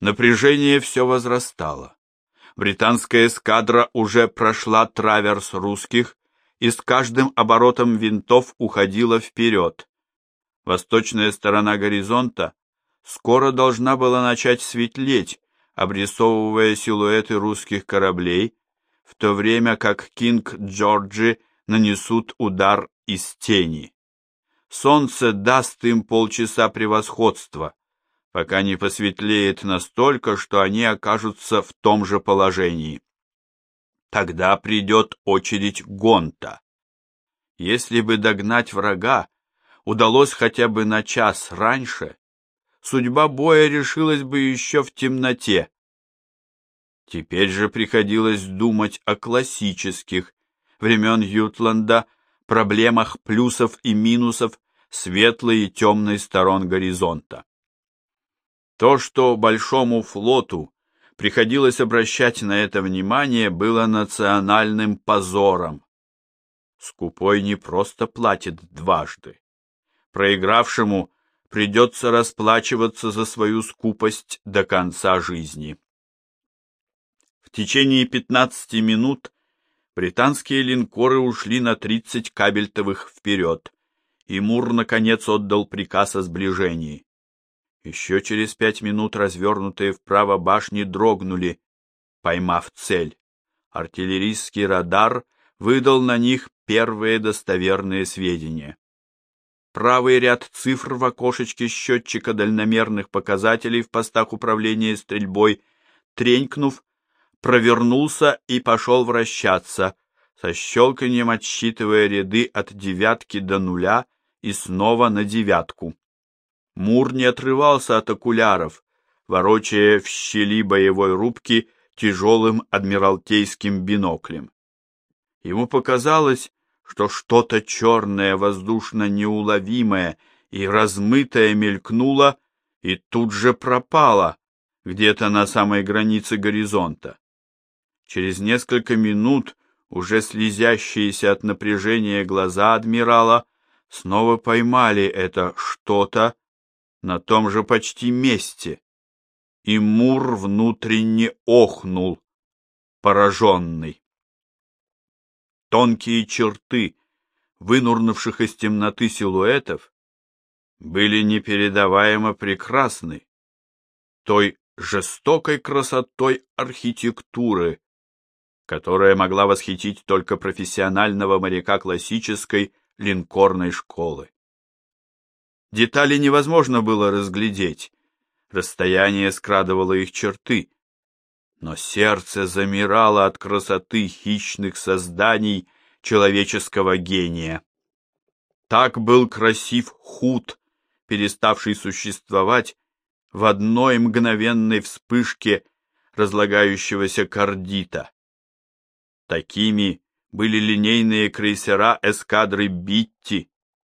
Напряжение все возрастало. Британская эскадра уже прошла траверс русских и с каждым оборотом винтов уходила вперед. Восточная сторона горизонта скоро должна была начать светлеть, обрисовывая силуэты русских кораблей, в то время как Кинг Джорджи нанесут удар из тени. Солнце даст им полчаса превосходства, пока не посветлеет настолько, что они окажутся в том же положении. Тогда придет очередь Гонта. Если бы догнать врага удалось хотя бы на час раньше, судьба боя решилась бы еще в темноте. Теперь же приходилось думать о классических времен Ютланда проблемах плюсов и минусов светлой и темной сторон горизонта. То, что большому флоту приходилось обращать на это внимание, было национальным позором. Скупой не просто платит дважды. Проигравшему придется расплачиваться за свою скупость до конца жизни. В течение 15 минут британские линкоры ушли на 30 кабельтовых вперед, и Мур, наконец, отдал приказ о сближении. Еще через пять минут развернутые вправо башни дрогнули, поймав цель. Артиллерийский радар выдал на них первые достоверные сведения. Правый ряд цифр в окошечке счетчика дальномерных показателей в постах управления стрельбой, тренькнув, провернулся и пошел вращаться, со щелканьем отсчитывая ряды от девятки до нуля и снова на девятку. Мур не отрывался от окуляров, ворочая в щели боевой рубки тяжелым адмиралтейским биноклем. Ему показалось, что что-то черное, воздушно неуловимое и размытое мелькнуло и тут же пропало где-то на самой границе горизонта. Через несколько минут уже слезящиеся от напряжения глаза адмирала снова поймали это что-то на том же почти месте, и Мур внутренне охнул, пораженный. Тонкие черты, вынурнувших из темноты силуэтов, были непередаваемо прекрасны, той жестокой красотой архитектуры, которая могла восхитить только профессионального моряка классической линкорной школы. Детали невозможно было разглядеть, расстояние скрадывало их черты, но сердце замирало от красоты хищных созданий человеческого гения. Так был красив худ, переставший существовать в одной мгновенной вспышке разлагающегося кардита. Такими были линейные крейсера эскадры Битти,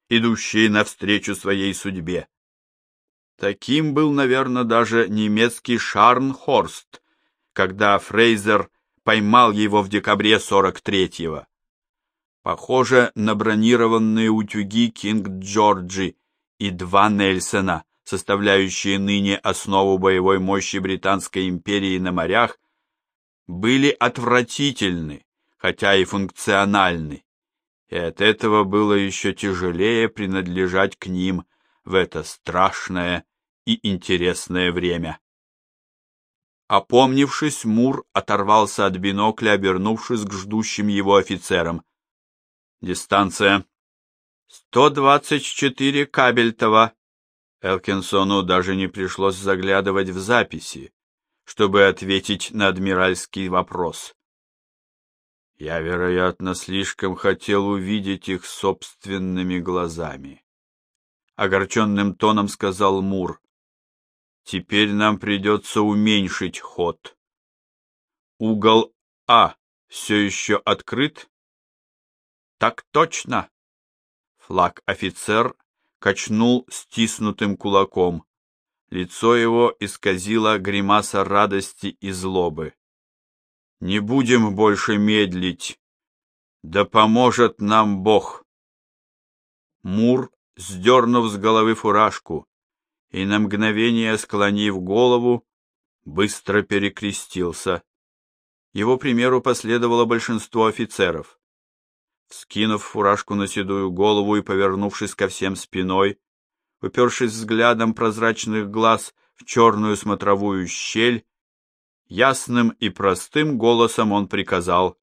идущие навстречу своей судьбе. Таким был, наверное, даже немецкий Шарнхорст, когда Фрейзер поймал его в декабре 43-го. Похоже на бронированные утюги Кинг-Джорджи и два Нельсона, составляющие ныне основу боевой мощи Британской империи на морях, были отвратительны, хотя и функциональны и от этого было еще тяжелее принадлежать к ним в это страшное и интересное время. Опомнившись, Мур оторвался от бинокля, обернувшись к ждущим его офицерам. Дистанция. «Сто двадцать четыре кабельтова». Элкинсону даже не пришлось заглядывать в записи, чтобы ответить на адмиральский вопрос. Я, вероятно, слишком хотел увидеть их собственными глазами. Огорченным тоном сказал Мур. Теперь нам придется уменьшить ход. Угол А все еще открыт? Так точно. Флаг офицер качнул стиснутым кулаком. Лицо его исказило гримаса радости и злобы. Не будем больше медлить. Да поможет нам Бог. Мур, сдернув с головы фуражку и на мгновение склонив голову, быстро перекрестился. Его примеру последовало большинство офицеров. Скинув фуражку на седую голову и повернувшись ко всем спиной, упершись взглядом прозрачных глаз в черную смотровую щель, ясным и простым голосом он приказал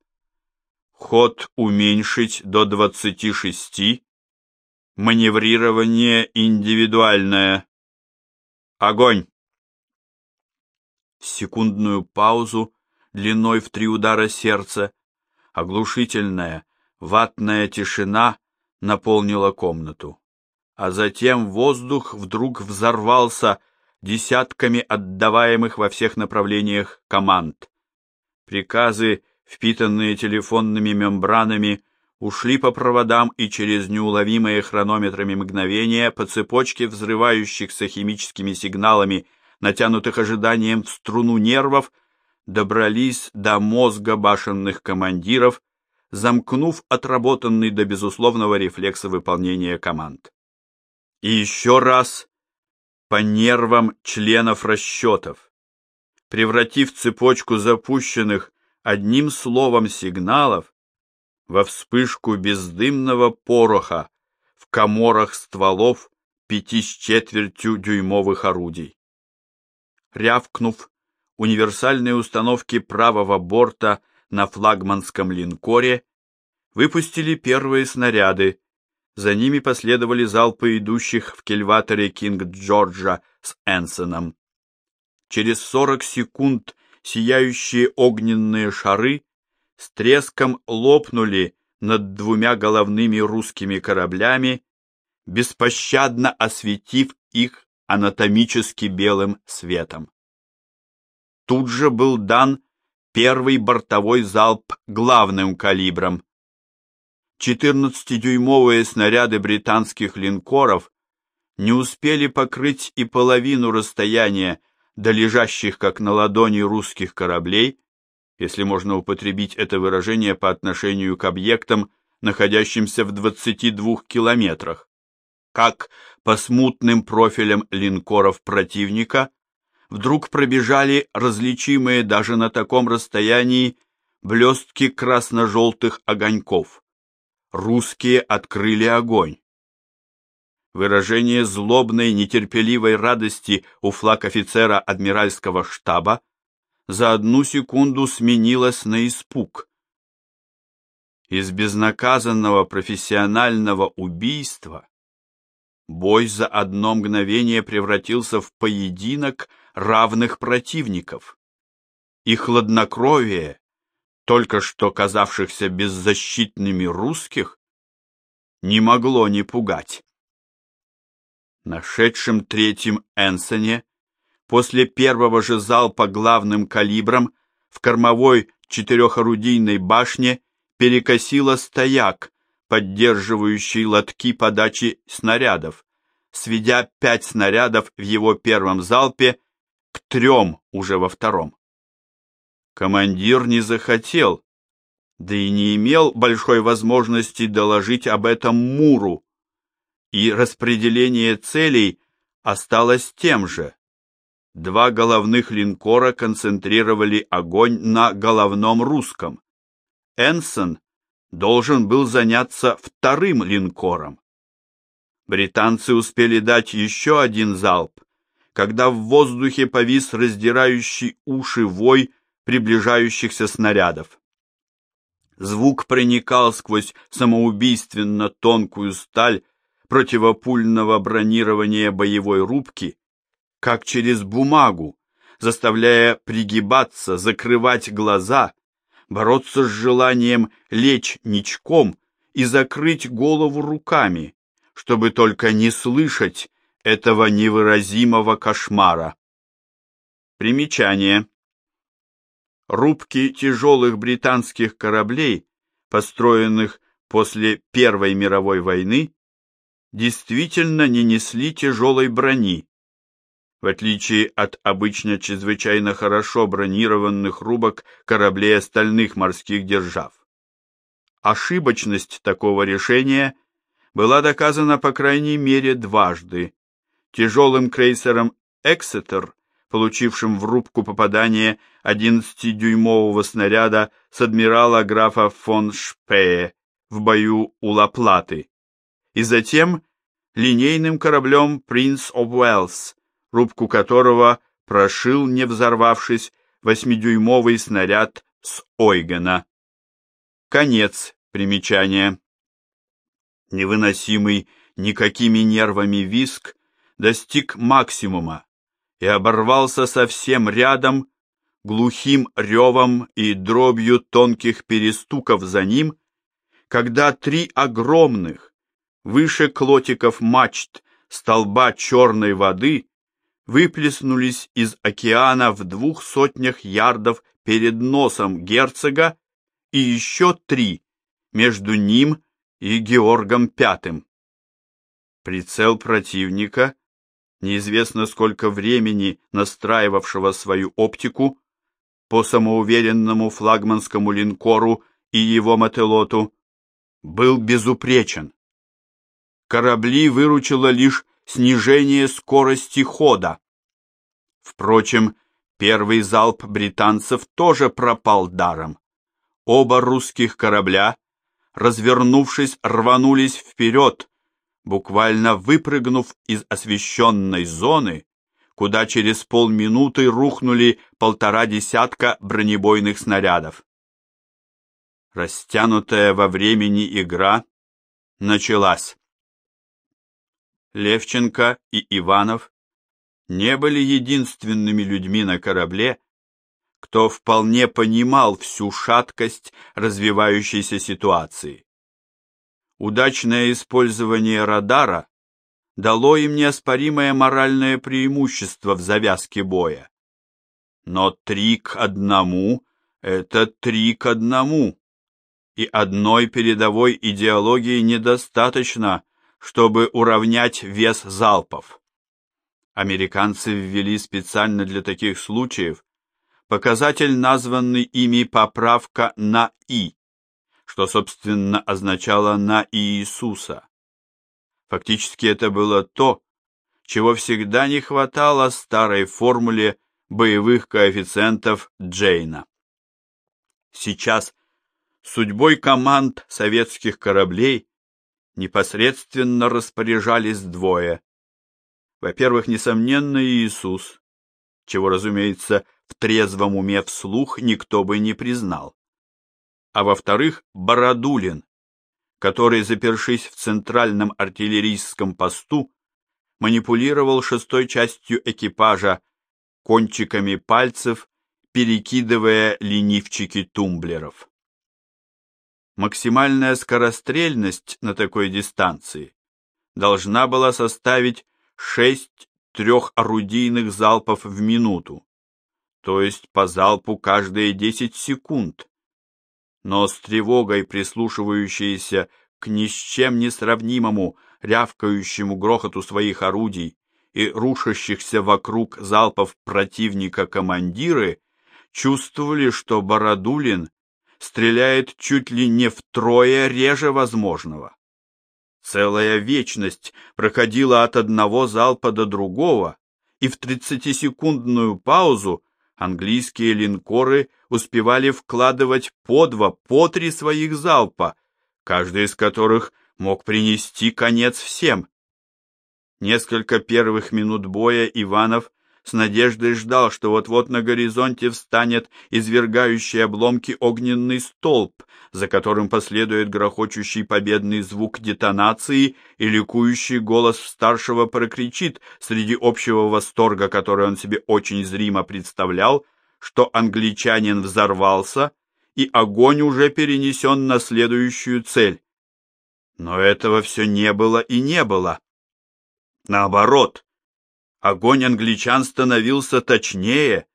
«Ход уменьшить до двадцати шести, маневрирование индивидуальное. Огонь!» Секундную паузу длиной в три удара сердца, оглушительная, ватная тишина наполнила комнату. А затем воздух вдруг взорвался десятками отдаваемых во всех направлениях команд. Приказы, впитанные телефонными мембранами, ушли по проводам и через неуловимые хронометрами мгновения по цепочке взрывающихся химическими сигналами, натянутых ожиданием в струну нервов, добрались до мозга башенных командиров, замкнув отработанный до безусловного рефлекса выполнения команд. И еще раз по нервам членов расчетов, превратив цепочку запущенных одним словом сигналов во вспышку бездымного пороха в коморах стволов пяти с четвертью дюймовых орудий. Рявкнув, универсальные установки правого борта на флагманском линкоре выпустили первые снаряды, за ними последовали залпы идущих в кельваторе Кинг-Джорджа с Энсоном. Через сорок секунд сияющие огненные шары с треском лопнули над двумя головными русскими кораблями, беспощадно осветив их анатомически белым светом. Тут же был дан первый бортовой залп главным калибром. 14-дюймовые снаряды британских линкоров не успели покрыть и половину расстояния до лежащих как на ладони русских кораблей, если можно употребить это выражение по отношению к объектам, находящимся в 22 километрах, как по смутным профилям линкоров противника вдруг пробежали различимые даже на таком расстоянии блестки красно-желтых огоньков. Русские открыли огонь. Выражение злобной, нетерпеливой радости у флаг офицера адмиральского штаба за одну секунду сменилось на испуг. Из безнаказанного профессионального убийства бой за одно мгновение превратился в поединок равных противников. И хладнокровие, только что казавшихся беззащитными русских, не могло не пугать. Нашедшим третьим Энсоне после первого же залпа главным калибром в кормовой четырехорудийной башне перекосило стояк, поддерживающий лотки подачи снарядов, сведя пять снарядов в его первом залпе к трем уже во втором. Командир не захотел, да и не имел большой возможности доложить об этом Муру, и распределение целей осталось тем же. Два головных линкора концентрировали огонь на головном русском. Энсон должен был заняться вторым линкором. Британцы успели дать еще один залп, когда в воздухе повис раздирающий уши вой приближающихся снарядов. Звук проникал сквозь самоубийственно тонкую сталь противопульного бронирования боевой рубки, как через бумагу, заставляя пригибаться, закрывать глаза, бороться с желанием лечь ничком и закрыть голову руками, чтобы только не слышать этого невыразимого кошмара. Примечание. Рубки тяжелых британских кораблей, построенных после Первой мировой войны, действительно не несли тяжелой брони, в отличие от обычно чрезвычайно хорошо бронированных рубок кораблей остальных морских держав. Ошибочность такого решения была доказана по крайней мере дважды тяжелым крейсером «Эксетер» получившим в рубку попадание 11-дюймового снаряда с адмирала графа фон Шпее в бою у Ла-Платы, и затем линейным кораблем «Принц of Уэллс», рубку которого прошил, не взорвавшись, восьмидюймовый снаряд с Ойгена. Конец примечания. Невыносимый никакими нервами виск достиг максимума и оборвался совсем рядом, глухим ревом и дробью тонких перестуков за ним, когда три огромных, выше клотиков мачт столба черной воды выплеснулись из океана в двух сотнях ярдов перед носом герцога и еще три между ним и Георгом Пятым. Прицел противника, неизвестно сколько времени настраивавшего свою оптику, по самоуверенному флагманскому линкору и его мотылоту, был безупречен. Корабли выручило лишь снижение скорости хода. Впрочем, первый залп британцев тоже пропал даром. Оба русских корабля, развернувшись, рванулись вперед, буквально выпрыгнув из освещенной зоны, куда через полминуты рухнули полтора десятка бронебойных снарядов. Растянутая во времени игра началась. Левченко и Иванов не были единственными людьми на корабле, кто вполне понимал всю шаткость развивающейся ситуации. Удачное использование радара дало им неоспоримое моральное преимущество в завязке боя. Но три к одному — это три к одному, и одной передовой идеологии недостаточно, чтобы уравнять вес залпов. Американцы ввели специально для таких случаев показатель, названный ими поправка на «и», что, собственно, означало «на Иисуса». Фактически это было то, чего всегда не хватало старой формуле боевых коэффициентов Джейна. Сейчас судьбой команд советских кораблей непосредственно распоряжались двое. Во-первых, несомненно, Иисус, чего, разумеется, в трезвом уме вслух никто бы не признал. А во-вторых, Бородулин, который, запершись в центральном артиллерийском посту, манипулировал шестой частью экипажа кончиками пальцев, перекидывая ленивчики тумблеров. Максимальная скорострельность на такой дистанции должна была составить 6 трехорудийных залпов в минуту, то есть по залпу каждые 10 секунд. Но с тревогой прислушивающиеся к ни с чем не сравнимому рявкающему грохоту своих орудий и рушащихся вокруг залпов противника командиры чувствовали, что Бородулин стреляет чуть ли не втрое реже возможного. Целая вечность проходила от одного залпа до другого, и в тридцатисекундную паузу английские линкоры успевали вкладывать по два, по три своих залпа, каждый из которых мог принести конец всем. Несколько первых минут боя Иванов с надеждой ждал, что вот-вот на горизонте встанет извергающий обломки огненный столб, за которым последует грохочущий победный звук детонации и ликующий голос старшего прокричит среди общего восторга, который он себе очень зримо представлял, что англичанин взорвался, и огонь уже перенесен на следующую цель. Но этого все не было и не было. Наоборот, огонь англичан становился точнее,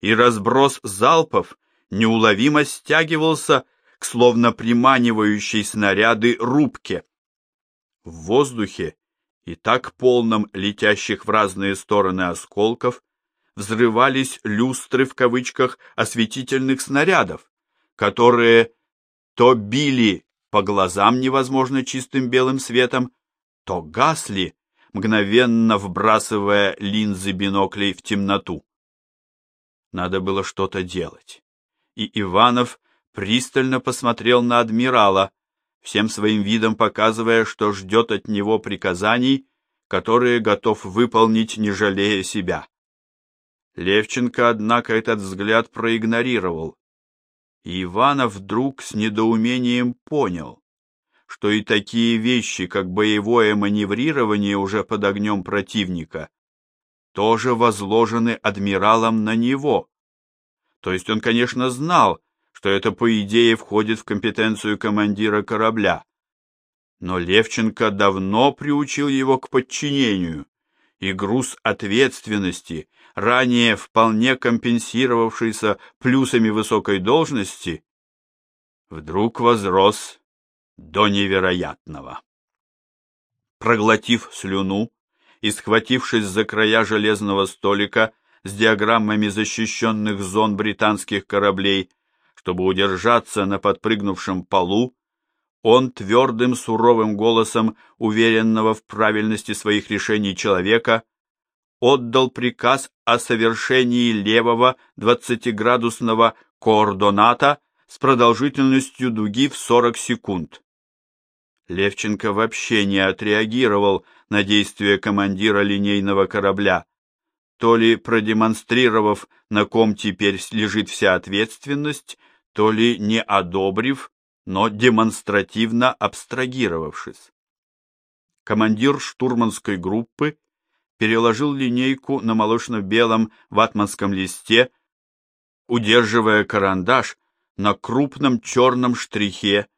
и разброс залпов неуловимо стягивался к словно приманивающей снаряды рубке. В воздухе, и так полном летящих в разные стороны осколков, взрывались люстры в кавычках осветительных снарядов, которые то били по глазам невозможно чистым белым светом, то гасли, мгновенно вбрасывая линзы биноклей в темноту. Надо было что-то делать. И Иванов пристально посмотрел на адмирала, всем своим видом показывая, что ждет от него приказаний, которые готов выполнить, не жалея себя. Левченко, однако, этот взгляд проигнорировал. И Иванов вдруг с недоумением понял, что и такие вещи, как боевое маневрирование уже под огнем противника, тоже возложены адмиралом на него. То есть он, конечно, знал, что это по идее входит в компетенцию командира корабля. Но Левченко давно приучил его к подчинению, и груз ответственности, ранее вполне компенсировавшийся плюсами высокой должности, вдруг возрос до невероятного. Проглотив слюну и схватившись за края железного столика с диаграммами защищенных зон британских кораблей, чтобы удержаться на подпрыгнувшем полу, он твердым суровым голосом уверенного в правильности своих решений человека отдал приказ о совершении левого двадцатиградусного коордоната с продолжительностью дуги в 40 секунд. Левченко вообще не отреагировал на действия командира линейного корабля, то ли продемонстрировав, на ком теперь лежит вся ответственность, то ли не одобрив, но демонстративно абстрагировавшись. Командир штурманской группы переложил линейку на молочно-белом ватманском листе, удерживая карандаш на крупном черном штрихе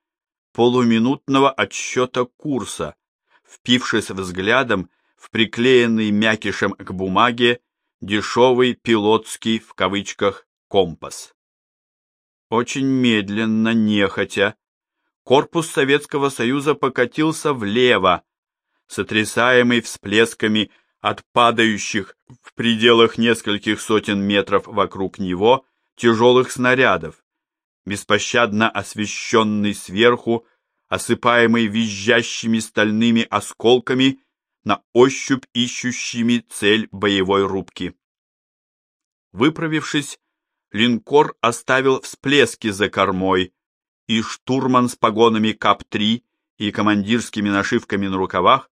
полуминутного отсчета курса, впившись взглядом в приклеенный мякишем к бумаге дешевый пилотский в кавычках компас. Очень медленно, нехотя, корпус Советского Союза покатился влево, сотрясаемый всплесками от падающих в пределах нескольких сотен метров вокруг него тяжелых снарядов, беспощадно освещенный сверху, осыпаемый визжащими стальными осколками, на ощупь ищущими цель боевой рубки. Выправившись, линкор оставил всплески за кормой, и штурман с погонами КАП-3 и командирскими нашивками на рукавах,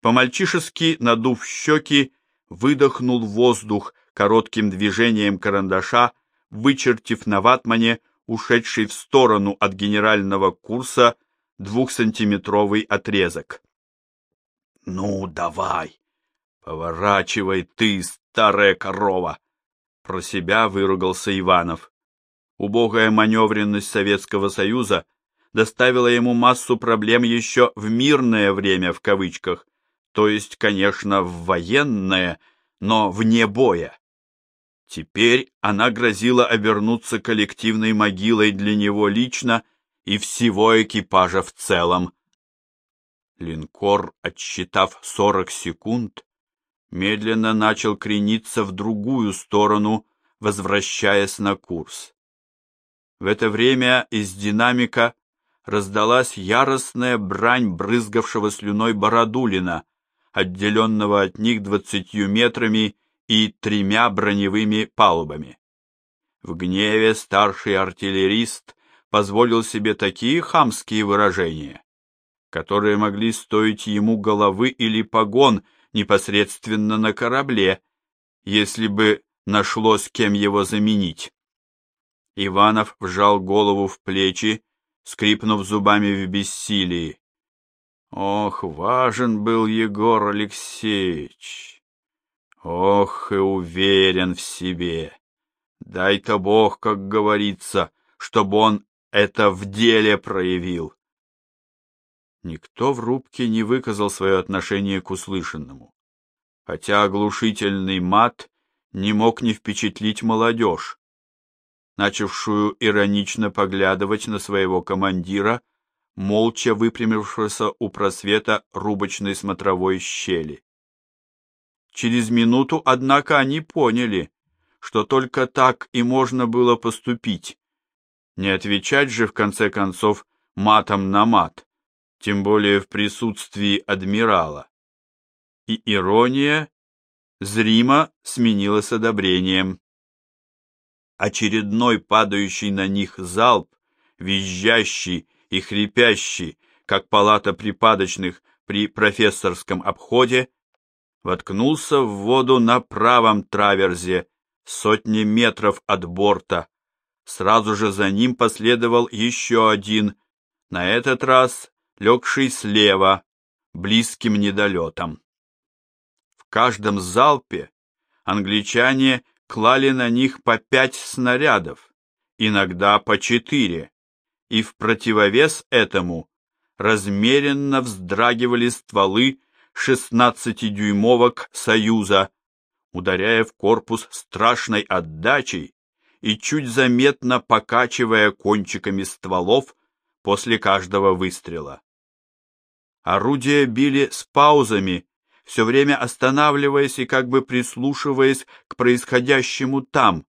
по-мальчишески надув щеки, выдохнул воздух коротким движением карандаша, вычертив на ватмане ушедший в сторону от генерального курса двухсантиметровый отрезок. «Ну, давай! Поворачивай ты, старая корова!» Про себя выругался Иванов. Убогая маневренность Советского Союза доставила ему массу проблем еще в «мирное время» в кавычках, то есть, конечно, в военное, но вне боя. Теперь она грозила обернуться коллективной могилой для него лично и всего экипажа в целом. Линкор, отсчитав сорок секунд, медленно начал крениться в другую сторону, возвращаясь на курс. В это время из динамика раздалась яростная брань брызгавшего слюной Бородулина, отделенного от них двадцатью метрами и тремя броневыми палубами. В гневе старший артиллерист позволил себе такие хамские выражения, которые могли стоить ему головы или погон непосредственно на корабле, если бы нашлось кем его заменить. Иванов вжал голову в плечи, скрипнув зубами в бессилии. Ох, важен был Егор Алексеевич! Ох, и уверен в себе! Дай-то Бог, как говорится, чтобы он это в деле проявил. Никто в рубке не выказал свое отношение к услышанному, хотя оглушительный мат не мог не впечатлить молодежь, начавшую иронично поглядывать на своего командира, молча выпрямившегося у просвета рубочной смотровой щели. Через минуту, однако, они поняли, что только так и можно было поступить. Не отвечать же, в конце концов, матом на мат, тем более в присутствии адмирала. И ирония зримо сменилась одобрением. очередной падающий на них залп, визжащий и хрипящий, как палата припадочных при профессорском обходе, воткнулся в воду на правом траверзе, сотни метров от борта. Сразу же за ним последовал еще один, на этот раз легший слева, близким недолетом. В каждом залпе англичане клали на них по пять снарядов, иногда по четыре, и в противовес этому размеренно вздрагивали стволы шестнадцатидюймовок «Союза», ударяя в корпус страшной отдачей и чуть заметно покачивая кончиками стволов после каждого выстрела. Орудия били с паузами, все время останавливаясь и как бы прислушиваясь к происходящему там,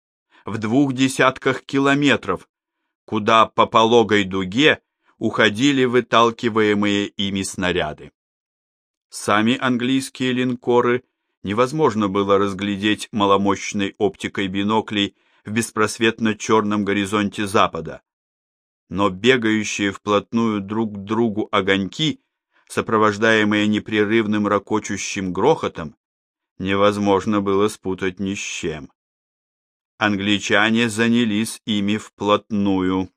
в двух десятках километров, куда по пологой дуге уходили выталкиваемые ими снаряды. Сами английские линкоры невозможно было разглядеть маломощной оптикой биноклей в беспросветно черном горизонте запада. Но бегающие вплотную друг к другу огоньки, сопровождаемые непрерывным ракочущим грохотом, невозможно было спутать ни с чем. Англичане занялись ими вплотную.